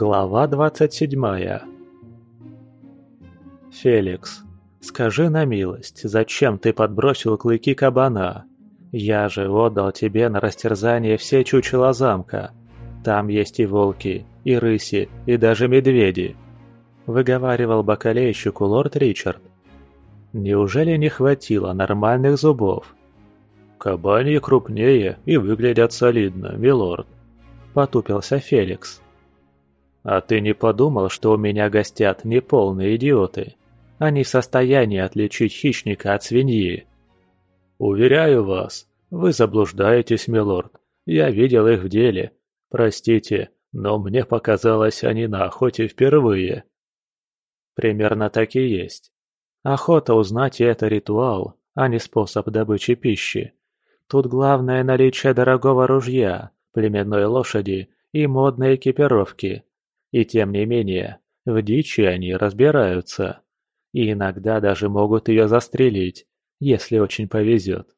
Глава двадцать седьмая «Феликс, скажи на милость, зачем ты подбросил клыки кабана? Я же отдал тебе на растерзание все чучела замка. Там есть и волки, и рыси, и даже медведи», — выговаривал бакалейщику лорд Ричард. «Неужели не хватило нормальных зубов?» «Кабани крупнее и выглядят солидно, милорд», — потупился Феликс. А ты не подумал, что у меня гостят неполные идиоты? Они в состоянии отличить хищника от свиньи. Уверяю вас, вы заблуждаетесь, милорд. Я видел их в деле. Простите, но мне показалось, они на охоте впервые. Примерно так и есть. Охота узнать это ритуал, а не способ добычи пищи. Тут главное наличие дорогого ружья, племенной лошади и модной экипировки. И тем не менее, в дичи они разбираются. И иногда даже могут ее застрелить, если очень повезет.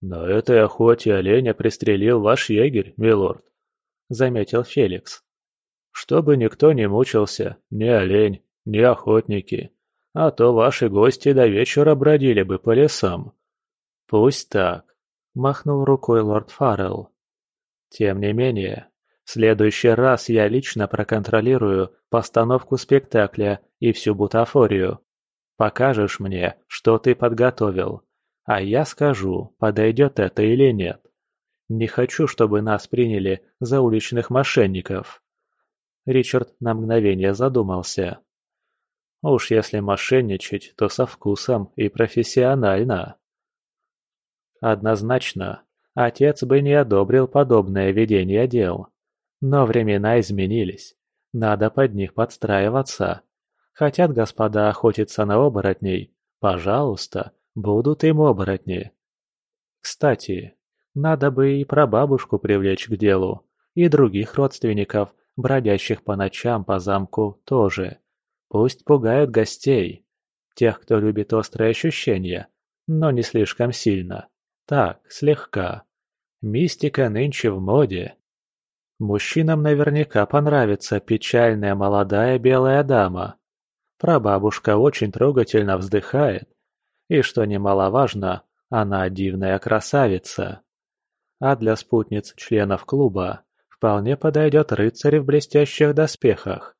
«На этой охоте оленя пристрелил ваш егерь, милорд», — заметил Феликс. «Чтобы никто не мучился, ни олень, ни охотники, а то ваши гости до вечера бродили бы по лесам». «Пусть так», — махнул рукой лорд Фаррелл. «Тем не менее, следующий раз я лично проконтролирую постановку спектакля и всю бутафорию. Покажешь мне, что ты подготовил, а я скажу, подойдет это или нет. Не хочу, чтобы нас приняли за уличных мошенников». Ричард на мгновение задумался. «Уж если мошенничать, то со вкусом и профессионально». Однозначно, отец бы не одобрил подобное ведение дел. Но времена изменились. Надо под них подстраиваться. Хотят господа охотиться на оборотней? Пожалуйста, будут им оборотни. Кстати, надо бы и прабабушку привлечь к делу, и других родственников, бродящих по ночам по замку, тоже. Пусть пугают гостей. Тех, кто любит острые ощущения, но не слишком сильно. Так, слегка. Мистика нынче в моде. Мужчинам наверняка понравится печальная молодая белая дама. Прабабушка очень трогательно вздыхает. И что немаловажно, она дивная красавица. А для спутниц членов клуба вполне подойдет рыцарь в блестящих доспехах.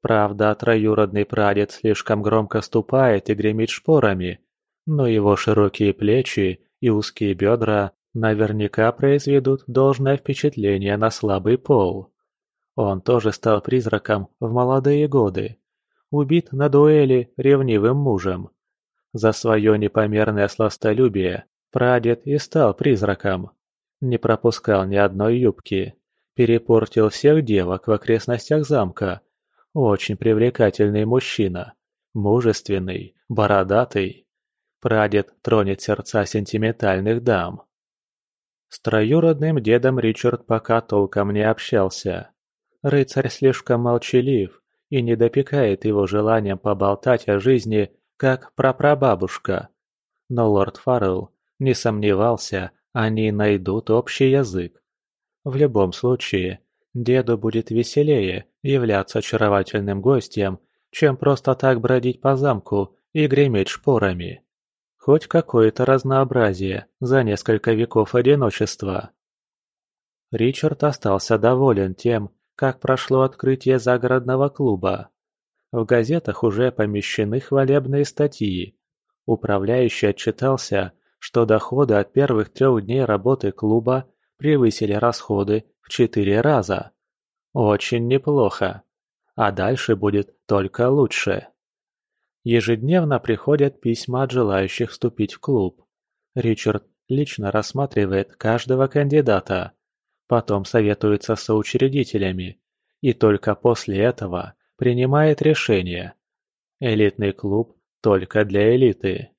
Правда, троюродный прадед слишком громко ступает и гремит шпорами, но его широкие плечи и узкие бедра наверняка произведут должное впечатление на слабый пол. Он тоже стал призраком в молодые годы. Убит на дуэли ревнивым мужем. За свое непомерное сластолюбие прадед и стал призраком. Не пропускал ни одной юбки. Перепортил всех девок в окрестностях замка. Очень привлекательный мужчина. Мужественный, бородатый. Прадед тронет сердца сентиментальных дам. С троюродным дедом Ричард пока толком не общался. Рыцарь слишком молчалив и не допекает его желанием поболтать о жизни, как прапрабабушка. Но лорд Фаррелл не сомневался, они найдут общий язык. В любом случае, деду будет веселее являться очаровательным гостем, чем просто так бродить по замку и греметь шпорами. Хоть какое-то разнообразие за несколько веков одиночества. Ричард остался доволен тем, как прошло открытие загородного клуба. В газетах уже помещены хвалебные статьи. Управляющий отчитался, что доходы от первых трех дней работы клуба превысили расходы в четыре раза. Очень неплохо. А дальше будет только лучше. Ежедневно приходят письма от желающих вступить в клуб. Ричард лично рассматривает каждого кандидата, потом советуется с соучредителями и только после этого принимает решение. Элитный клуб только для элиты.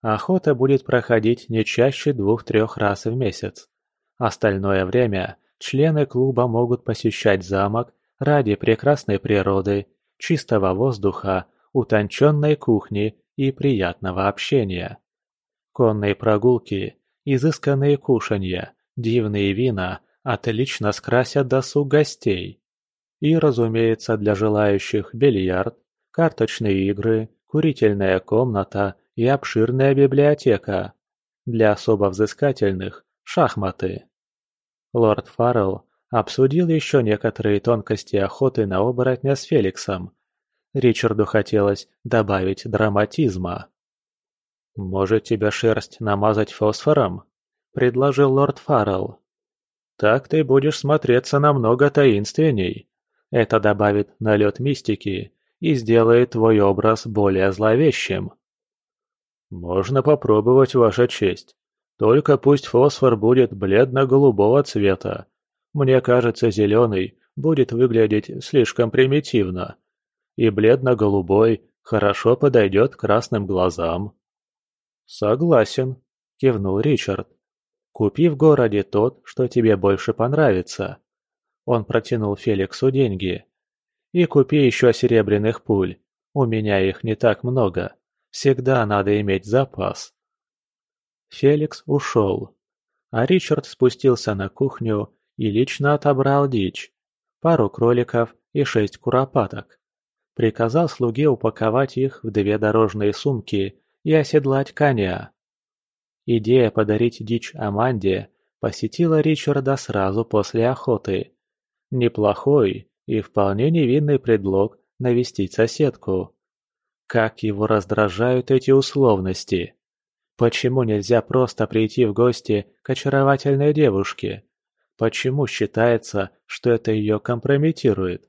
Охота будет проходить не чаще двух-трех раз в месяц. Остальное время члены клуба могут посещать замок ради прекрасной природы, чистого воздуха, утонченной кухни и приятного общения. Конные прогулки, изысканные кушанья, дивные вина отлично скрасят досуг гостей. И, разумеется, для желающих бильярд, карточные игры, курительная комната и обширная библиотека. Для особо взыскательных – шахматы. Лорд Фаррелл обсудил еще некоторые тонкости охоты на оборотня с Феликсом. Ричарду хотелось добавить драматизма. «Может, тебя шерсть намазать фосфором?» – предложил лорд Фаррелл. «Так ты будешь смотреться намного таинственней. Это добавит налет мистики и сделает твой образ более зловещим». «Можно попробовать, Ваша честь. Только пусть фосфор будет бледно-голубого цвета. Мне кажется, зеленый будет выглядеть слишком примитивно. И бледно-голубой хорошо подойдет красным глазам». «Согласен», — кивнул Ричард. «Купи в городе тот, что тебе больше понравится». Он протянул Феликсу деньги. «И купи еще серебряных пуль. У меня их не так много. Всегда надо иметь запас». Феликс ушел. А Ричард спустился на кухню и лично отобрал дичь. Пару кроликов и шесть куропаток. Приказал слуге упаковать их в две дорожные сумки и оседлать коня. Идея подарить дичь Аманде посетила Ричарда сразу после охоты. Неплохой и вполне невинный предлог навестить соседку. Как его раздражают эти условности. Почему нельзя просто прийти в гости к очаровательной девушке? Почему считается, что это ее компрометирует?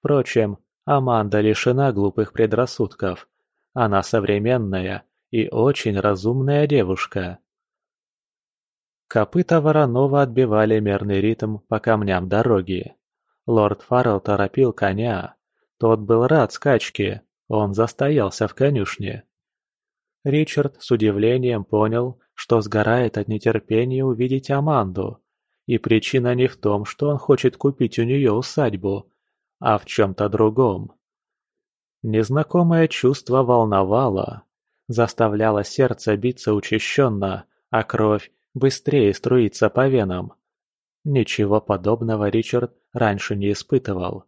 Впрочем, Аманда лишена глупых предрассудков. Она современная и очень разумная девушка. Копыта Воронова отбивали мерный ритм по камням дороги. Лорд Фаррелл торопил коня. Тот был рад скачке, он застоялся в конюшне. Ричард с удивлением понял, что сгорает от нетерпения увидеть Аманду. И причина не в том, что он хочет купить у нее усадьбу, а в чем-то другом. Незнакомое чувство волновало, заставляло сердце биться учащенно, а кровь быстрее струиться по венам. Ничего подобного Ричард раньше не испытывал.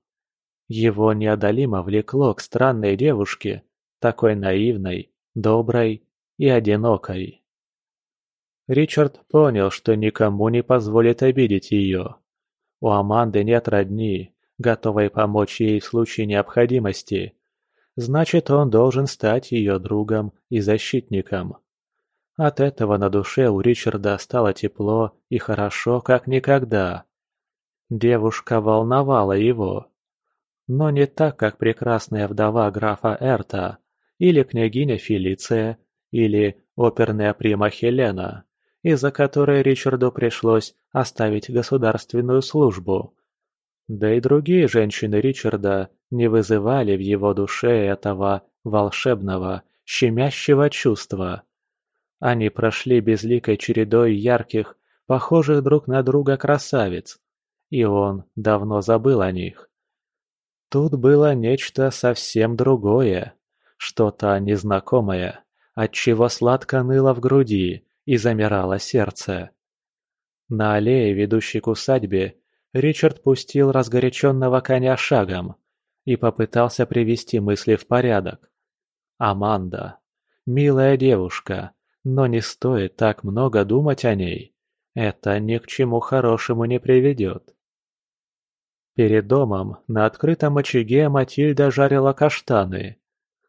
Его неодолимо влекло к странной девушке, такой наивной, доброй и одинокой. Ричард понял, что никому не позволит обидеть ее. У Аманды нет родни, готовой помочь ей в случае необходимости, значит, он должен стать ее другом и защитником. От этого на душе у Ричарда стало тепло и хорошо, как никогда. Девушка волновала его. Но не так, как прекрасная вдова графа Эрта, или княгиня Фелиция, или оперная прима Хелена, из-за которой Ричарду пришлось оставить государственную службу. Да и другие женщины Ричарда не вызывали в его душе этого волшебного, щемящего чувства. Они прошли безликой чередой ярких, похожих друг на друга красавиц, и он давно забыл о них. Тут было нечто совсем другое, что-то незнакомое, отчего сладко ныло в груди и замирало сердце. На аллее, ведущей к усадьбе, Ричард пустил разгоряченного коня шагом и попытался привести мысли в порядок. Аманда. Милая девушка, но не стоит так много думать о ней. Это ни к чему хорошему не приведет. Перед домом на открытом очаге Матильда жарила каштаны.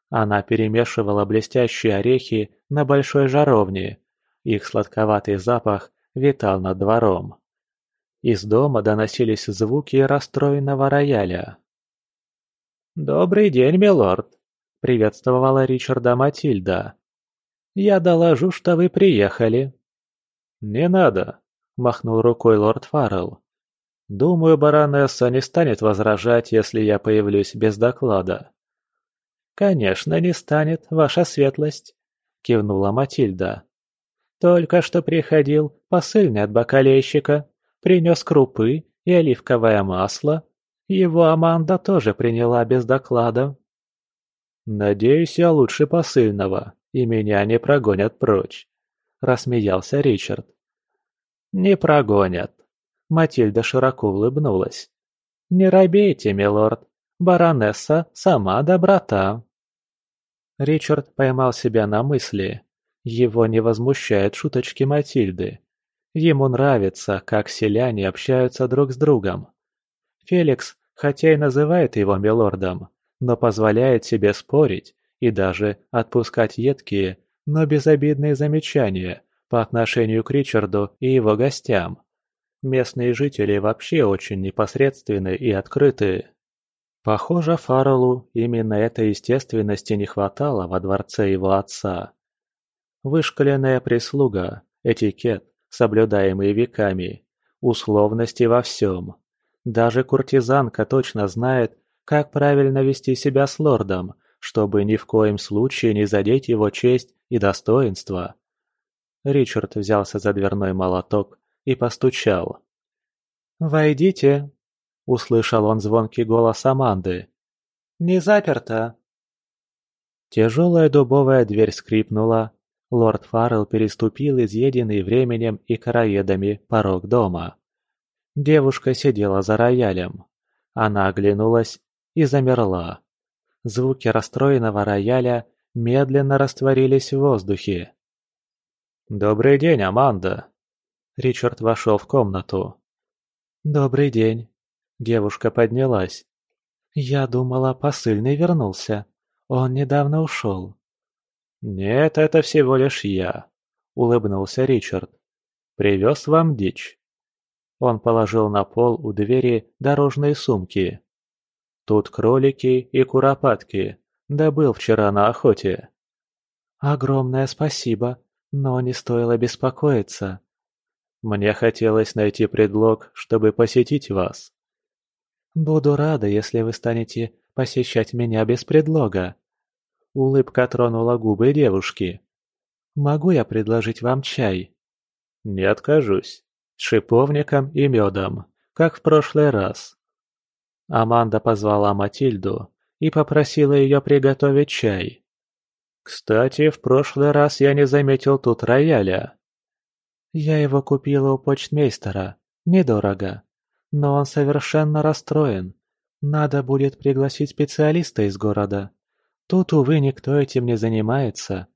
Она перемешивала блестящие орехи на большой жаровне. Их сладковатый запах витал над двором. Из дома доносились звуки расстроенного рояля. «Добрый день, милорд!» — приветствовала Ричарда Матильда. «Я доложу, что вы приехали». «Не надо», — махнул рукой лорд Фаррелл. «Думаю, баронесса не станет возражать, если я появлюсь без доклада». «Конечно, не станет, ваша светлость», — кивнула Матильда. «Только что приходил посыльный от бакалейщика, принес крупы и оливковое масло, его Аманда тоже приняла без доклада. «Надеюсь, я лучше посыльного, и меня не прогонят прочь», — рассмеялся Ричард. «Не прогонят», — Матильда широко улыбнулась. «Не робейте, милорд, баронесса сама доброта». Ричард поймал себя на мысли. Его не возмущают шуточки Матильды. Ему нравится, как селяне общаются друг с другом. Феликс, хотя и называет его милордом, но позволяет себе спорить и даже отпускать едкие, но безобидные замечания по отношению к Ричарду и его гостям. Местные жители вообще очень непосредственны и открыты. Похоже, Фарреллу именно этой естественности не хватало во дворце его отца. Вышкаленная прислуга, этикет, соблюдаемый веками, условности во всем. Даже куртизанка точно знает, как правильно вести себя с лордом, чтобы ни в коем случае не задеть его честь и достоинство. Ричард взялся за дверной молоток и постучал. «Войдите!» – услышал он звонкий голос Аманды. «Не заперто!» Тяжелая дубовая дверь скрипнула. Лорд Фаррелл переступил изъеденный временем и короедами порог дома. Девушка сидела за роялем. Она оглянулась и замерла. Звуки расстроенного рояля медленно растворились в воздухе. «Добрый день, Аманда!» Ричард вошел в комнату. «Добрый день». Девушка поднялась. «Я думала, посыльный вернулся. Он недавно ушел». «Нет, это всего лишь я», — улыбнулся Ричард. «Привез вам дичь». Он положил на пол у двери дорожные сумки. «Тут кролики и куропатки. Добыл вчера на охоте». «Огромное спасибо, но не стоило беспокоиться. Мне хотелось найти предлог, чтобы посетить вас. Буду рада, если вы станете посещать меня без предлога. Улыбка тронула губы девушки. Могу я предложить вам чай? Не откажусь. С шиповником и медом, как в прошлый раз. Аманда позвала Матильду и попросила ее приготовить чай. Кстати, в прошлый раз я не заметил тут рояля. Я его купила у почтмейстера. Недорого. Но он совершенно расстроен. Надо будет пригласить специалиста из города. Тут, увы, никто этим не занимается.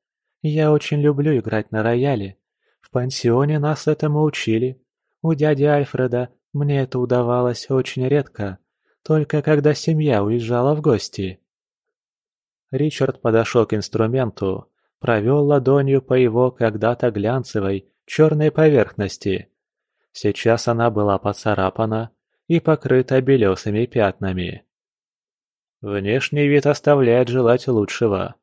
Я очень люблю играть на рояле. В пансионе нас этому учили. У дяди Альфреда мне это удавалось очень редко, только когда семья уезжала в гости. Ричард подошел к инструменту, провел ладонью по его когда-то глянцевой, черной поверхности. Сейчас она была поцарапана и покрыта белесыми пятнами. Внешний вид оставляет желать лучшего.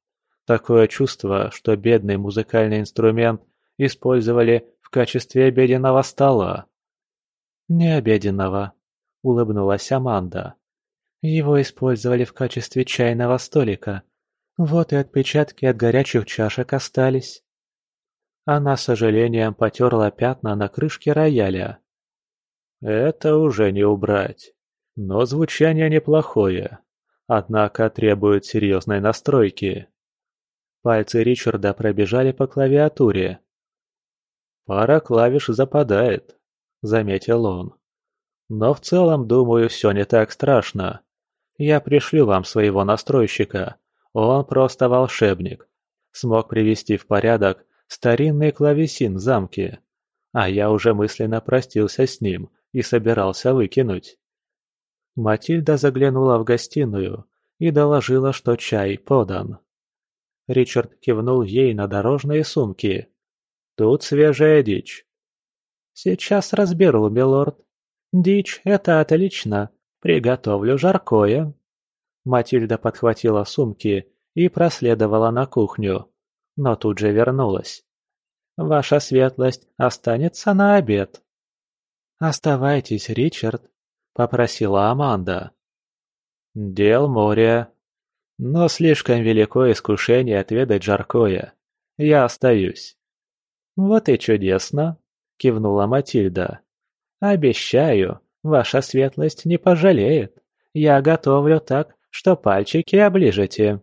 Такое чувство, что бедный музыкальный инструмент использовали в качестве обеденного стола. «Не обеденного», — улыбнулась Аманда. «Его использовали в качестве чайного столика. Вот и отпечатки от горячих чашек остались». Она с сожалением потерла пятна на крышке рояля. Это уже не убрать. Но звучание неплохое. Однако требует серьезной настройки. Пальцы Ричарда пробежали по клавиатуре. «Пара клавиш западает», — заметил он. «Но в целом, думаю, все не так страшно. Я пришлю вам своего настройщика. Он просто волшебник. Смог привести в порядок старинный клавесин в замке, а я уже мысленно простился с ним и собирался выкинуть. Матильда заглянула в гостиную и доложила, что чай подан. Ричард кивнул ей на дорожные сумки. «Тут свежая дичь». «Сейчас разберу, милорд. Дичь — это отлично. Приготовлю жаркое». Матильда подхватила сумки и проследовала на кухню но тут же вернулась. «Ваша светлость останется на обед». «Оставайтесь, Ричард», — попросила Аманда. «Дел море. Но слишком велико искушение отведать жаркое. Я остаюсь». «Вот и чудесно», — кивнула Матильда. «Обещаю, ваша светлость не пожалеет. Я готовлю так, что пальчики оближете».